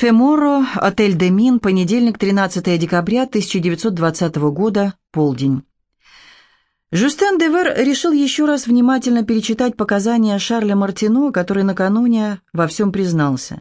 Феморо, отель Демин, понедельник, 13 декабря 1920 года, полдень. Жюстен Девер решил еще раз внимательно перечитать показания Шарля Мартино, который накануне во всем признался.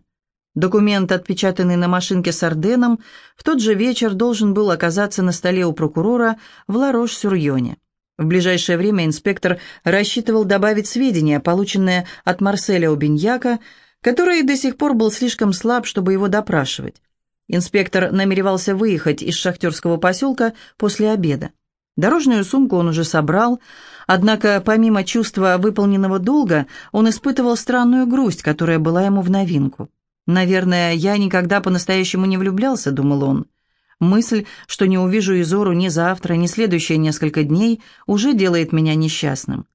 Документ, отпечатанный на машинке с Орденом, в тот же вечер должен был оказаться на столе у прокурора в Ларош-Сюрьоне. В ближайшее время инспектор рассчитывал добавить сведения, полученные от Марселя Обиньяка, который до сих пор был слишком слаб, чтобы его допрашивать. Инспектор намеревался выехать из шахтерского поселка после обеда. Дорожную сумку он уже собрал, однако помимо чувства выполненного долга, он испытывал странную грусть, которая была ему в новинку. «Наверное, я никогда по-настоящему не влюблялся», — думал он. Мысль, что не увижу Изору ни завтра, ни следующие несколько дней, уже делает меня несчастным.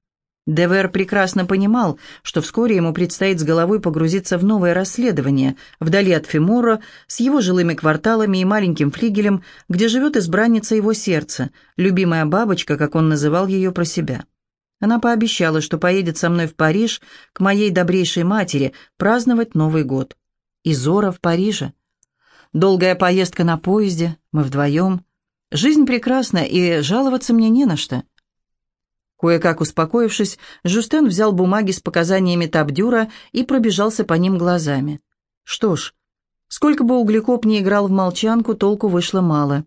Девер прекрасно понимал, что вскоре ему предстоит с головой погрузиться в новое расследование, вдали от Фимора, с его жилыми кварталами и маленьким флигелем, где живет избранница его сердца, любимая бабочка, как он называл ее про себя. Она пообещала, что поедет со мной в Париж к моей добрейшей матери праздновать Новый год. Изора в Париже. Долгая поездка на поезде, мы вдвоем. Жизнь прекрасна, и жаловаться мне не на что. Кое-как успокоившись, Жустен взял бумаги с показаниями Табдюра и пробежался по ним глазами. Что ж, сколько бы углекоп не играл в молчанку, толку вышло мало.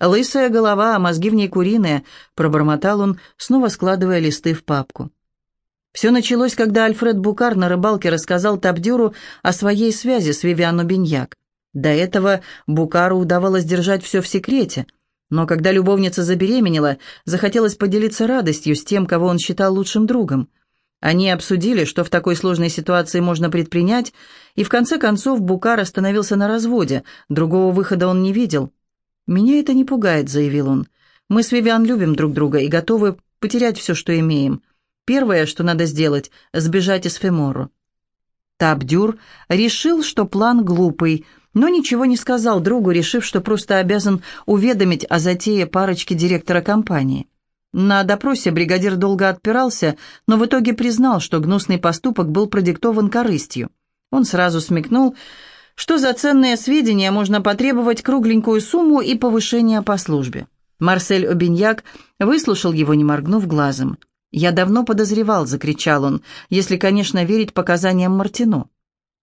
«Лысая голова, а мозги в ней куриные», — пробормотал он, снова складывая листы в папку. Все началось, когда Альфред Букар на рыбалке рассказал Табдюру о своей связи с Вивиану Беньяк. До этого Букару удавалось держать все в секрете — но когда любовница забеременела, захотелось поделиться радостью с тем, кого он считал лучшим другом. Они обсудили, что в такой сложной ситуации можно предпринять, и в конце концов Букар остановился на разводе, другого выхода он не видел. «Меня это не пугает», — заявил он. «Мы с Вивиан любим друг друга и готовы потерять все, что имеем. Первое, что надо сделать — сбежать из Фемору». Табдюр решил, что план глупый — но ничего не сказал другу, решив, что просто обязан уведомить о затее парочки директора компании. На допросе бригадир долго отпирался, но в итоге признал, что гнусный поступок был продиктован корыстью. Он сразу смекнул, что за ценные сведения можно потребовать кругленькую сумму и повышение по службе. Марсель Обиньяк выслушал его, не моргнув глазом. «Я давно подозревал», — закричал он, «если, конечно, верить показаниям Мартино».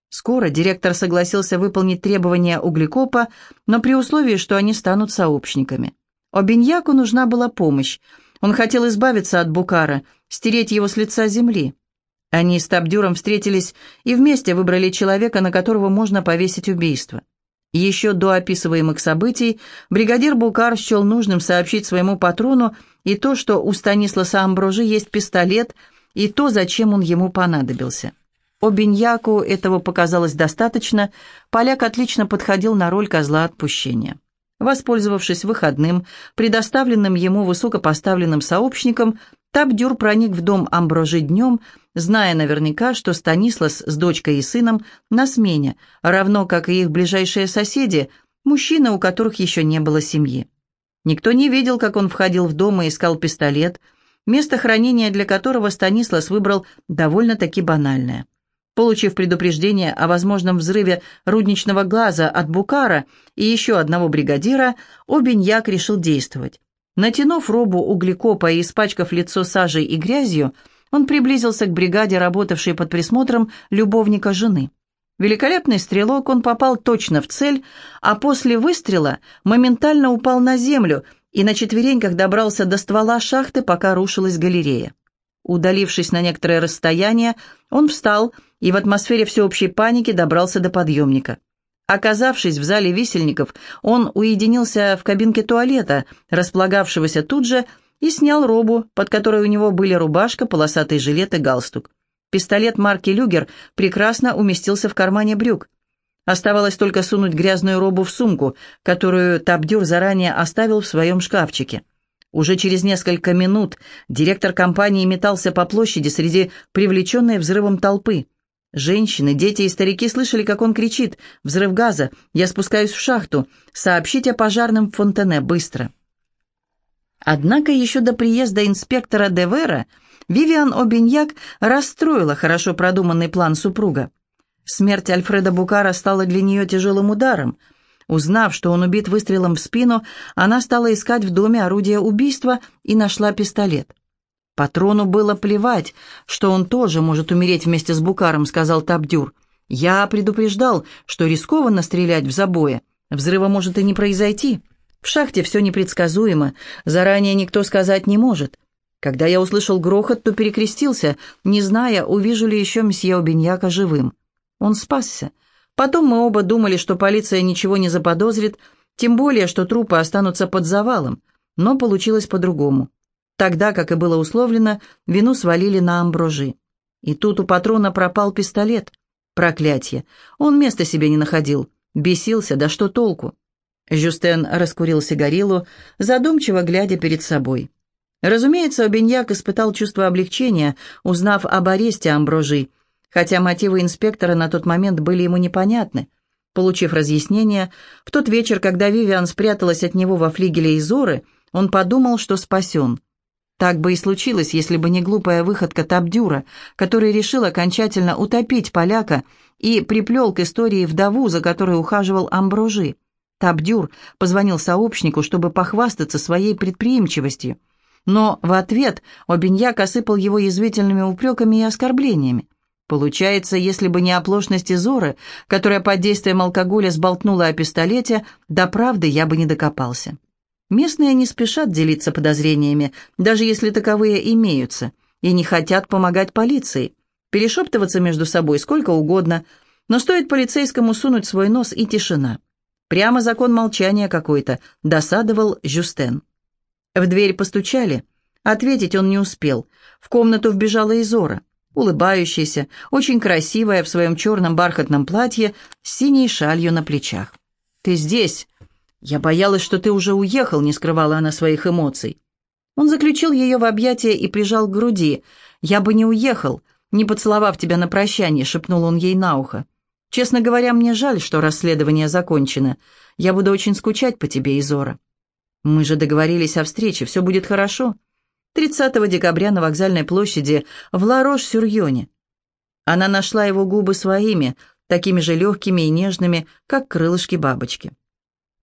Скоро директор согласился выполнить требования углекопа, но при условии, что они станут сообщниками. Обиньяку нужна была помощь. Он хотел избавиться от Букара, стереть его с лица земли. Они с Табдюром встретились и вместе выбрали человека, на которого можно повесить убийство. Еще до описываемых событий бригадир Букар счел нужным сообщить своему патрону и то, что у Станисласа Амброжи есть пистолет, и то, зачем он ему понадобился. Обиньяку этого показалось достаточно, поляк отлично подходил на роль козла отпущения. Воспользовавшись выходным, предоставленным ему высокопоставленным сообщником, Табдюр проник в дом Амброжи днем, зная наверняка, что Станислас с дочкой и сыном на смене, равно как и их ближайшие соседи, мужчины, у которых еще не было семьи. Никто не видел, как он входил в дом и искал пистолет, место хранения для которого Станислас выбрал довольно-таки банальное – Получив предупреждение о возможном взрыве рудничного глаза от Букара и еще одного бригадира, Обиньяк решил действовать. Натянув робу углекопа и испачкав лицо сажей и грязью, он приблизился к бригаде, работавшей под присмотром любовника жены. Великолепный стрелок, он попал точно в цель, а после выстрела моментально упал на землю и на четвереньках добрался до ствола шахты, пока рушилась галерея. Удалившись на некоторое расстояние, он встал и в атмосфере всеобщей паники добрался до подъемника. Оказавшись в зале висельников, он уединился в кабинке туалета, располагавшегося тут же, и снял робу, под которой у него были рубашка, полосатый жилет и галстук. Пистолет марки «Люгер» прекрасно уместился в кармане брюк. Оставалось только сунуть грязную робу в сумку, которую Табдюр заранее оставил в своем шкафчике. Уже через несколько минут директор компании метался по площади среди привлеченной взрывом толпы. Женщины, дети и старики слышали, как он кричит «Взрыв газа! Я спускаюсь в шахту! Сообщите пожарным в Фонтене! Быстро!» Однако еще до приезда инспектора Девера Вивиан Обиньяк расстроила хорошо продуманный план супруга. Смерть Альфреда Букара стала для нее тяжелым ударом. Узнав, что он убит выстрелом в спину, она стала искать в доме орудие убийства и нашла пистолет. «Патрону было плевать, что он тоже может умереть вместе с Букаром», — сказал Табдюр. «Я предупреждал, что рискованно стрелять в забое. Взрыва может и не произойти. В шахте все непредсказуемо, заранее никто сказать не может. Когда я услышал грохот, то перекрестился, не зная, увижу ли еще месье Обиньяка живым. Он спасся. Потом мы оба думали, что полиция ничего не заподозрит, тем более, что трупы останутся под завалом. Но получилось по-другому. Тогда, как и было условлено, вину свалили на амброжи. И тут у патрона пропал пистолет. Проклятье. Он места себе не находил. Бесился, да что толку? Жюстен раскурил сигарилу, задумчиво глядя перед собой. Разумеется, Обиньяк испытал чувство облегчения, узнав об аресте Амброжи, хотя мотивы инспектора на тот момент были ему непонятны. Получив разъяснение, в тот вечер, когда Вивиан спряталась от него во флигеле Изоры, он подумал, что спасен. Так бы и случилось, если бы не глупая выходка Табдюра, который решил окончательно утопить поляка и приплел к истории вдову, за которой ухаживал Амброжи. Табдюр позвонил сообщнику, чтобы похвастаться своей предприимчивостью но в ответ Обиньяк осыпал его язвительными упреками и оскорблениями. Получается, если бы не оплошность Изоры, которая под действием алкоголя сболтнула о пистолете, до правды я бы не докопался. Местные не спешат делиться подозрениями, даже если таковые имеются, и не хотят помогать полиции. Перешептываться между собой сколько угодно, но стоит полицейскому сунуть свой нос и тишина. Прямо закон молчания какой-то, досадовал Жюстен. В дверь постучали. Ответить он не успел. В комнату вбежала Изора, улыбающаяся, очень красивая в своем черном бархатном платье с синей шалью на плечах. «Ты здесь?» «Я боялась, что ты уже уехал», — не скрывала она своих эмоций. Он заключил ее в объятия и прижал к груди. «Я бы не уехал, не поцеловав тебя на прощание», — шепнул он ей на ухо. «Честно говоря, мне жаль, что расследование закончено. Я буду очень скучать по тебе, Изора». Мы же договорились о встрече, все будет хорошо. 30 декабря на вокзальной площади в Ларош-Сюрьоне. Она нашла его губы своими, такими же легкими и нежными, как крылышки бабочки.